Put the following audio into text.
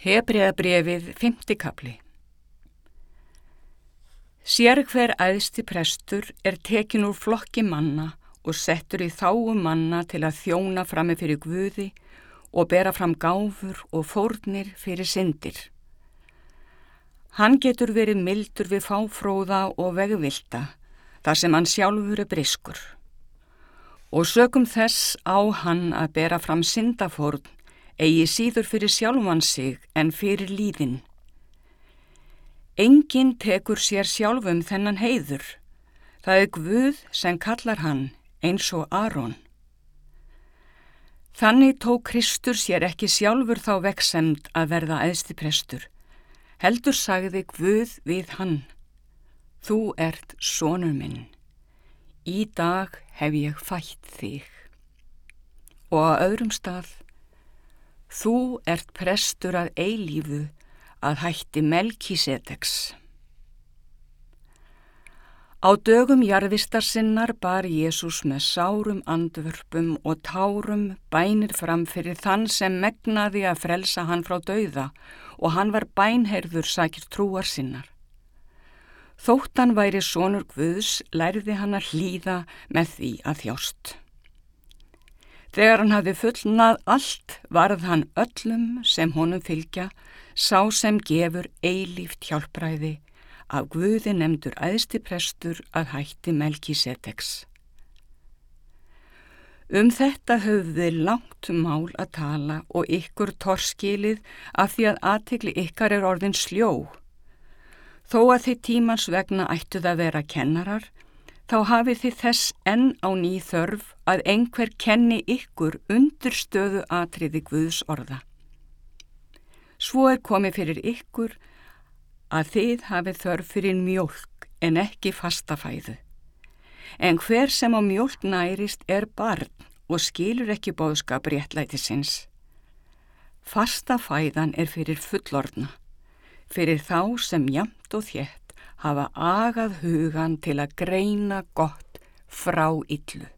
Hebreabrefið 5. kapli Sér hver æðsti prestur er tekin úr flokki manna og settur í þáu manna til að þjóna frammi fyrir Guði og bera fram gáfur og fórnir fyrir syndir. Hann getur verið mildur við fáfróða og vegvilda þar sem hann sjálfur er briskur. Og sögum þess á hann að bera fram syndafórn eigi síður fyrir sjálfan sig en fyrir líðin. Engin tekur sér sjálfum þennan heiður. Það er Guð sem kallar hann eins og Aron. Þannig tók Kristur sér ekki sjálfur þá veksemd að verða æðsti prestur. Heldur sagði Guð við hann. Þú ert sónur minn. Í dag hef ég fætt þig. Og á öðrum stað Þú ert prestur að eilífu að hætti Melkisedeks. Á dögum jarðvistar sinnar bar Jésús með sárum andvörpum og tárum bænir fram fyrir þann sem megnaði að frelsa hann frá dauða og hann var bænherður sakir trúar sinnar. Þóttan væri sonur Guðs lærði hann að hlýða með því að þjást. Þegar hann hafi fullnað allt varð hann öllum sem honum fylgja, sá sem gefur eilíft hjálpræði af Guði nefndur æðsti prestur að hætti Melkisedex. Um þetta höfðu þið langt mál að tala og ykkur torskilið af því að aðtikli ykkar er orðin sljó. Þó að þið tímans vegna ættuð að vera kennarar, þá hafið þið þess enn á ný þörf að einhver kenni ykkur undurstöðu atriði Guðs orða. Svo er komið fyrir ykkur að þið hafið þörf fyrir mjölk en ekki fastafæðu. En hver sem á mjölk nærist er barn og skilur ekki bóðskap réttlætisins. Fastafæðan er fyrir fullorna, fyrir þá sem jamt og þétt hafa agað hugan til að greina gott frá yllu.